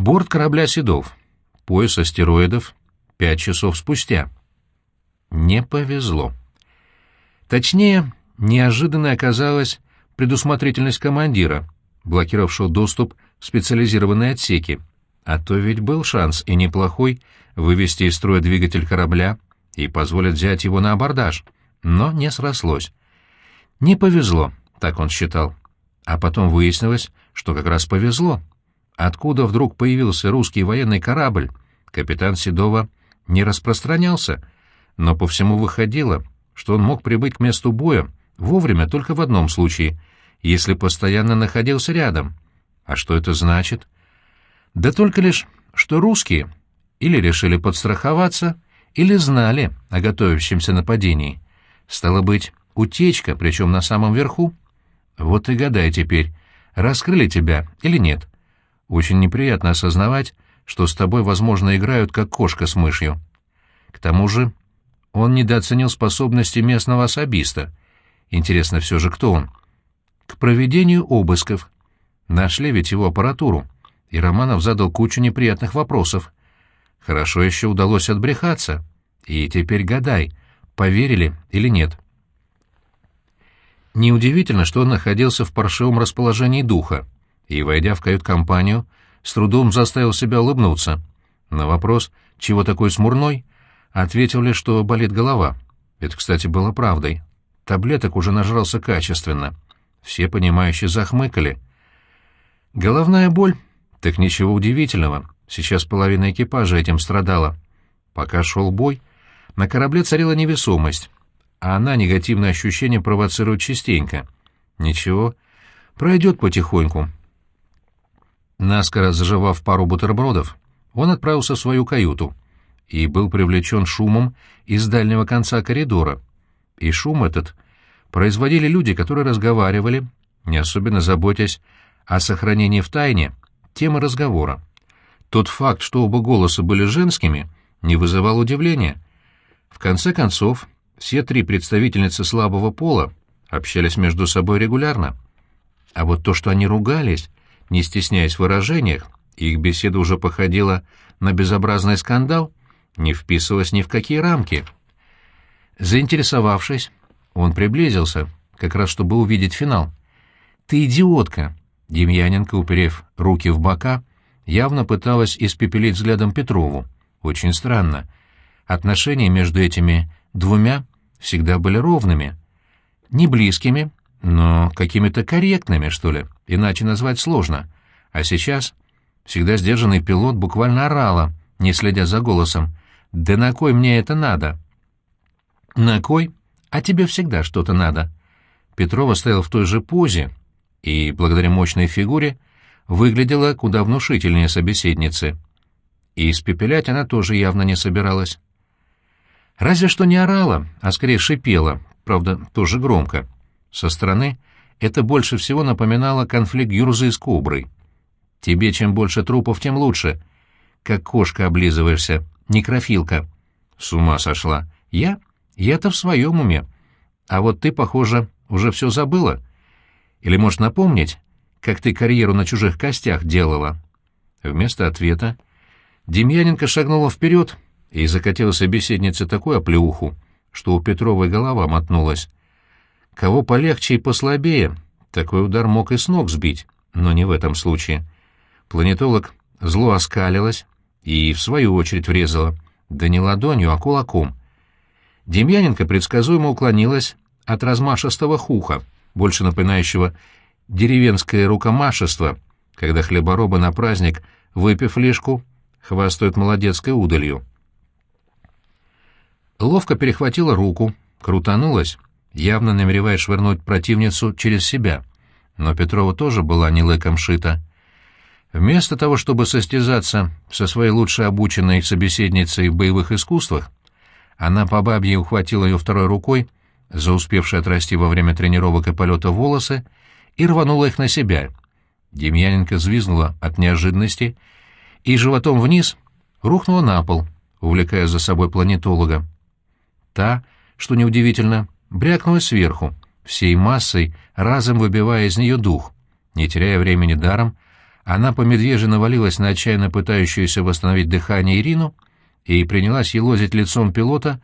Борт корабля «Седов». Пояс астероидов. Пять часов спустя. Не повезло. Точнее, неожиданной оказалась предусмотрительность командира, блокировавшего доступ в специализированные отсеки. А то ведь был шанс, и неплохой, вывести из строя двигатель корабля и позволить взять его на абордаж. Но не срослось. Не повезло, так он считал. А потом выяснилось, что как раз повезло. Откуда вдруг появился русский военный корабль, капитан Седова не распространялся, но по всему выходило, что он мог прибыть к месту боя вовремя только в одном случае, если постоянно находился рядом. А что это значит? Да только лишь, что русские или решили подстраховаться, или знали о готовящемся нападении. Стало быть, утечка, причем на самом верху. Вот и гадай теперь, раскрыли тебя или нет. Очень неприятно осознавать, что с тобой, возможно, играют как кошка с мышью. К тому же он недооценил способности местного особиста. Интересно все же, кто он? К проведению обысков. Нашли ведь его аппаратуру, и Романов задал кучу неприятных вопросов. Хорошо еще удалось отбрехаться. И теперь гадай, поверили или нет. Неудивительно, что он находился в паршивом расположении духа, и, войдя в кают-компанию, с трудом заставил себя улыбнуться. На вопрос, чего такой смурной, ответил лишь, что болит голова. Это, кстати, было правдой. Таблеток уже нажрался качественно. Все понимающие захмыкали. Головная боль? Так ничего удивительного. Сейчас половина экипажа этим страдала. Пока шел бой, на корабле царила невесомость, а она негативные ощущения провоцирует частенько. Ничего, пройдет потихоньку. Наскоро заживав пару бутербродов, он отправился в свою каюту и был привлечен шумом из дальнего конца коридора. И шум этот производили люди, которые разговаривали, не особенно заботясь о сохранении в тайне темы разговора. Тот факт, что оба голоса были женскими, не вызывал удивления — в конце концов, все три представительницы слабого пола общались между собой регулярно. А вот то, что они ругались, не стесняясь в выражениях, их беседа уже походила на безобразный скандал, не вписывалась ни в какие рамки. Заинтересовавшись, он приблизился, как раз чтобы увидеть финал. «Ты идиотка!» Демьяненко, уперев руки в бока, явно пыталась испепелить взглядом Петрову. Очень странно — Отношения между этими двумя всегда были ровными. Не близкими, но какими-то корректными, что ли, иначе назвать сложно. А сейчас всегда сдержанный пилот буквально орала, не следя за голосом. «Да на кой мне это надо?» «На кой? А тебе всегда что-то надо». Петрова стояла в той же позе и, благодаря мощной фигуре, выглядела куда внушительнее собеседницы. И испепелять она тоже явно не собиралась. Разве что не орала, а скорее шипела, правда, тоже громко. Со стороны это больше всего напоминало конфликт Юрзы с Коброй. «Тебе чем больше трупов, тем лучше. Как кошка облизываешься, некрофилка». С ума сошла. «Я? Я-то в своем уме. А вот ты, похоже, уже все забыла. Или можешь напомнить, как ты карьеру на чужих костях делала?» Вместо ответа Демьяненко шагнула вперед и закатила собеседнице такую оплеуху, что у Петровой голова мотнулась. Кого полегче и послабее, такой удар мог и с ног сбить, но не в этом случае. Планетолог зло оскалилась и, в свою очередь, врезала, да не ладонью, а кулаком. Демьяненко предсказуемо уклонилась от размашистого хуха, больше напоминающего деревенское рукомашество, когда хлеборобы на праздник, выпив лишку, хвастают молодецкой удалью ловко перехватила руку, крутанулась, явно намереваясь швырнуть противницу через себя. Но Петрова тоже была не лыком шита. Вместо того, чтобы состязаться со своей лучше обученной собеседницей в боевых искусствах, она по бабье ухватила ее второй рукой за успевшие отрасти во время тренировок и полета волосы и рванула их на себя. Демьяненко взвизгнула от неожиданности и животом вниз рухнула на пол, увлекая за собой планетолога. Та, что неудивительно, брякнула сверху, всей массой, разом выбивая из нее дух. Не теряя времени даром, Она по медвежьи навалилась на отчаянно пытающуюся восстановить дыхание Ирину и принялась елозить лицом пилота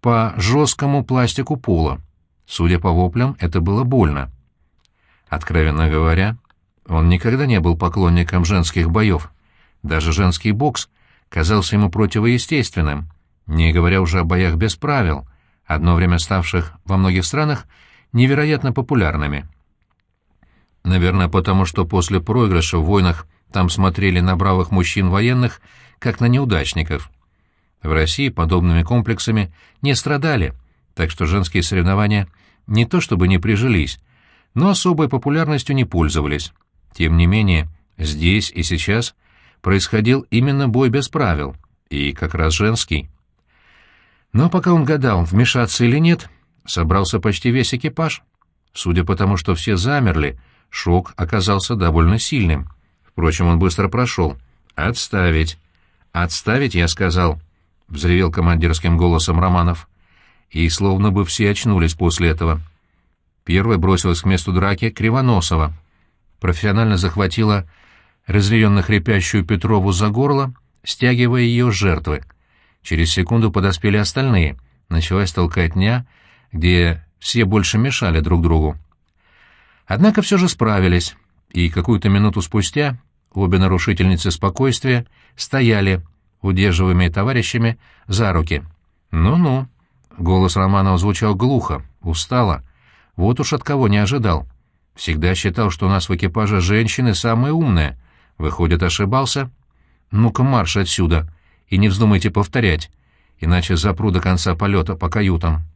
по жесткому пластику пола. Судя по воплям, это было больно. Откровенно говоря, он никогда не был поклонником женских боев. Даже женский бокс казался ему противоестественным, не говоря уже о боях без правил, одно время ставших во многих странах невероятно популярными. Наверное, потому что после проигрыша в войнах там смотрели на бравых мужчин-военных, как на неудачников. В России подобными комплексами не страдали, так что женские соревнования не то чтобы не прижились, но особой популярностью не пользовались. Тем не менее, здесь и сейчас происходил именно бой без правил, и как раз женский. Но пока он гадал, вмешаться или нет, собрался почти весь экипаж. Судя по тому, что все замерли, шок оказался довольно сильным. Впрочем, он быстро прошел. «Отставить!» «Отставить, я сказал», — взревел командирским голосом Романов. И словно бы все очнулись после этого. Первая бросилась к месту драки Кривоносова. Профессионально захватила разъяренно хрипящую Петрову за горло, стягивая ее жертвы. Через секунду подоспели остальные. Началась толкотня, где все больше мешали друг другу. Однако все же справились, и какую-то минуту спустя обе нарушительницы спокойствия стояли, удерживаемые товарищами, за руки. «Ну-ну», — голос Романова звучал глухо, устало. «Вот уж от кого не ожидал. Всегда считал, что у нас в экипаже женщины самые умные. Выходит, ошибался? Ну-ка марш отсюда, и не вздумайте повторять, иначе запру до конца полета по каютам».